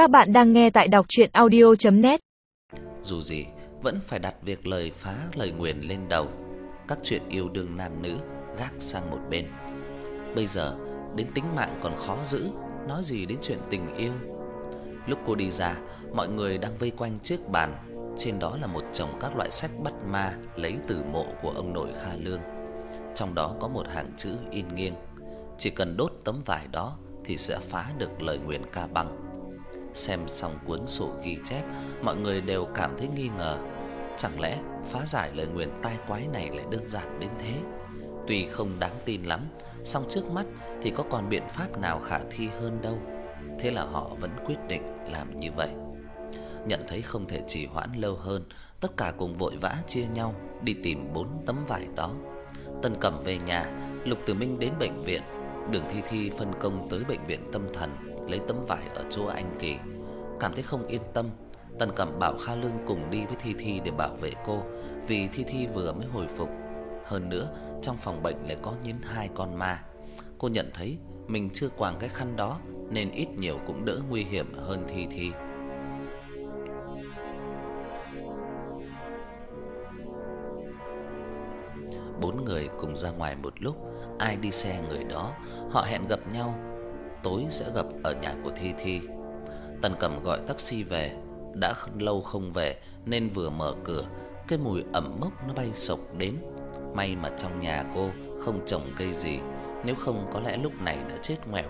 Các bạn đang nghe tại đọc audio net Dù gì, vẫn phải đặt việc lời phá lời nguyền lên đầu. Các chuyện yêu đương nam nữ gác sang một bên. Bây giờ, đến tính mạng còn khó giữ, nói gì đến chuyện tình yêu. Lúc cô đi ra, mọi người đang vây quanh chiếc bàn, trên đó là một chồng các loại sách bắt ma lấy từ mộ của ông nội Kha Lương. Trong đó có một hàng chữ in nghiêng, chỉ cần đốt tấm vải đó thì sẽ phá được lời nguyền ca băng. Xem xong cuốn sổ ghi chép, mọi người đều cảm thấy nghi ngờ, chẳng lẽ phá giải lời nguyền tai quái này lại đơn giản đến thế? Tuy không đáng tin lắm, song trước mắt thì có còn biện pháp nào khả thi hơn đâu. Thế là họ vẫn quyết định làm như vậy. Nhận thấy không thể trì hoãn lâu hơn, tất cả cùng vội vã chia nhau đi tìm bốn tấm vải đó. Tân Cẩm về nhà, Lục Tử Minh đến bệnh viện, Đường Thi Thi phân công tới bệnh viện tâm thần lấy tấm vải ở chỗ anh Kỳ. Cảm thấy không yên tâm, tần Cẩm bảo Kha Lương cùng đi với Thi Thi để bảo vệ cô, vì Thi Thi vừa mới hồi phục. Hơn nữa, trong phòng bệnh lại có nhín hai con ma. Cô nhận thấy mình chưa quàng cái khăn đó nên ít nhiều cũng đỡ nguy hiểm hơn Thi Thi. Bốn người cùng ra ngoài một lúc, ai đi xe người đó, họ hẹn gặp nhau tối sẽ gặp ở nhà của Thi Thi. Tần Cẩm gọi taxi về, đã lâu không về nên vừa mở cửa, cái mùi ẩm mốc nó bay sộc đến. May mà trong nhà cô không trồng cây gì, nếu không có lẽ lúc này đã chết ngoẻo.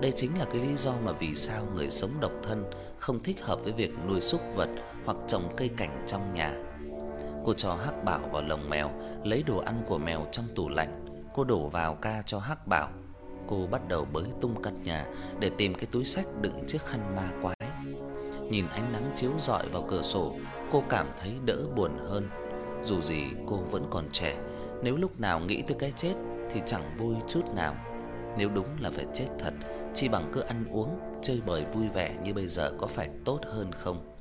Đây chính là cái lý do mà vì sao người sống độc thân không thích hợp với việc nuôi súc vật hoặc trồng cây cảnh trong nhà. Cô cho Hắc Bảo vào lồng mèo, lấy đồ ăn của mèo trong tủ lạnh, cô đổ vào ca cho Hắc Bảo cô bắt đầu bới tung căn nhà để tìm cái túi sách đựng chiếc khăn ma quái. Nhìn ánh nắng chiếu rọi vào cửa sổ, cô cảm thấy đỡ buồn hơn. Dù gì cô vẫn còn trẻ, nếu lúc nào nghĩ tới cái chết thì chẳng vui chút nào. Nếu đúng là phải chết thật, chi bằng cứ ăn uống, chơi bời vui vẻ như bây giờ có phải tốt hơn không?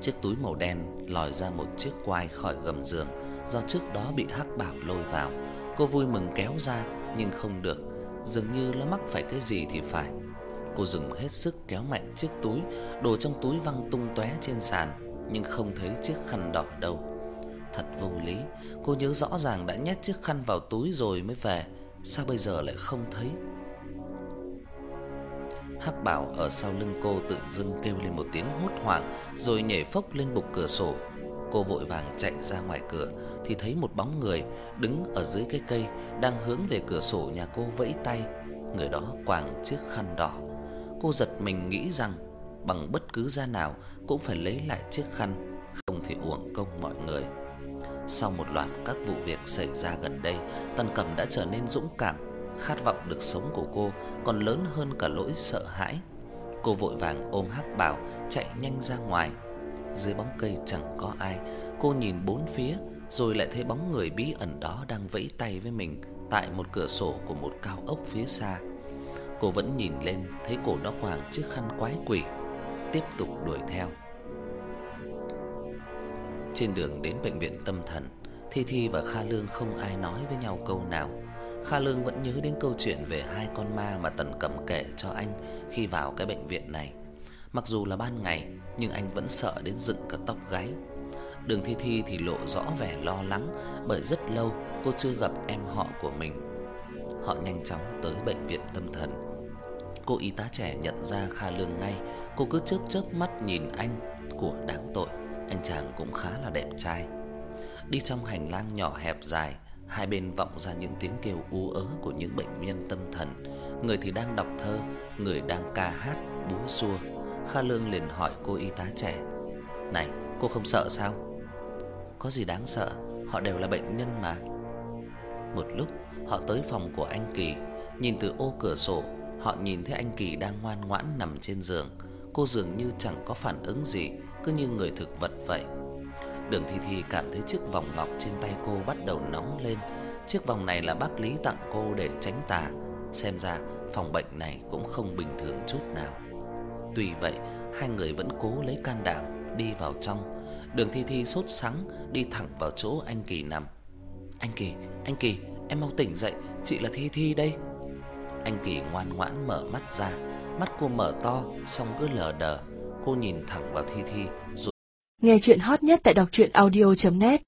Chiếc túi màu đen lòi ra một chiếc quai khỏi gầm giường, do trước đó bị Hắc Bảo lôi vào. Cô vui mừng kéo ra nhưng không được, dường như nó mắc phải cái gì thì phải. Cô dùng hết sức kéo mạnh chiếc túi, đồ trong túi văng tung tóe trên sàn, nhưng không thấy chiếc khăn đỏ đâu. Thật vô lý, cô nhớ rõ ràng đã nhét chiếc khăn vào túi rồi mới về, sao bây giờ lại không thấy? Hắc Bảo ở sau lưng cô tự dưng kêu lên một tiếng hốt hoảng rồi nhảy phốc lên bục cửa sổ. Cô vội vàng chạy ra ngoài cửa thì thấy một bóng người đứng ở dưới cái cây đang hướng về cửa sổ nhà cô vẫy tay. Người đó quàng chiếc khăn đỏ. Cô giật mình nghĩ rằng bằng bất cứ giá nào cũng phải lấy lại chiếc khăn, không thể uổng công mọi người. Sau một loạt các vụ việc xảy ra gần đây, Tần Cẩm đã trở nên dũng cảm, khát vọng được sống của cô còn lớn hơn cả nỗi sợ hãi. Cô vội vàng ôm Hắc Bảo chạy nhanh ra ngoài. Dưới bóng cây chẳng có ai, cô nhìn bốn phía rồi lại thấy bóng người bí ẩn đó đang vẫy tay với mình tại một cửa sổ của một cao ốc phía xa. Cô vẫn nhìn lên thấy cổ nó quàng chiếc khăn quái quỷ, tiếp tục đuổi theo. Trên đường đến bệnh viện tâm thần, Thi Thi và Kha Lương không ai nói với nhau câu nào. Kha Lương vẫn nhớ đến câu chuyện về hai con ma mà Tần Cẩm kể cho anh khi vào cái bệnh viện này. Mặc dù là ban ngày, nhưng anh vẫn sợ đến dựng cả tóc gáy. Đường Thi Thi thì lộ rõ vẻ lo lắng bởi rất lâu cô chưa gặp em họ của mình. Họ nhanh chóng tới bệnh viện tâm thần. Cô y tá trẻ nhận ra Kha Lương ngay, cô cứ chớp chớp mắt nhìn anh của đáng tội, anh chàng cũng khá là đẹp trai. Đi trong hành lang nhỏ hẹp dài, hai bên vọng ra những tiếng kêu u ớ của những bệnh nhân tâm thần, người thì đang đọc thơ, người đang ca hát búa xua. Kha Lương liền hỏi cô y tá trẻ: "Này, cô không sợ sao?" Có gì đáng sợ, họ đều là bệnh nhân mà. Một lúc, họ tới phòng của anh Kỳ, nhìn từ ô cửa sổ, họ nhìn thấy anh Kỳ đang ngoan ngoãn nằm trên giường. Cô dường như chẳng có phản ứng gì, cứ như người thực vật vậy. Đường Thi Thi cảm thấy chiếc vòng ngọc trên tay cô bắt đầu nóng lên. Chiếc vòng này là bác Lý tặng cô để tránh tà, xem ra phòng bệnh này cũng không bình thường chút nào. Tuy vậy, hai người vẫn cố lấy can đảm đi vào trong Đường Thi Thi sốt sắng đi thẳng vào chỗ anh Kỳ nằm. "Anh Kỳ, anh Kỳ, em mau tỉnh dậy, chị là Thi Thi đây." Anh Kỳ ngoan ngoãn mở mắt ra, mắt cô mở to xong cứ lờ đờ. Cô nhìn thẳng vào Thi Thi rồi Nghe chuyện hot nhất tại đọc truyện audio net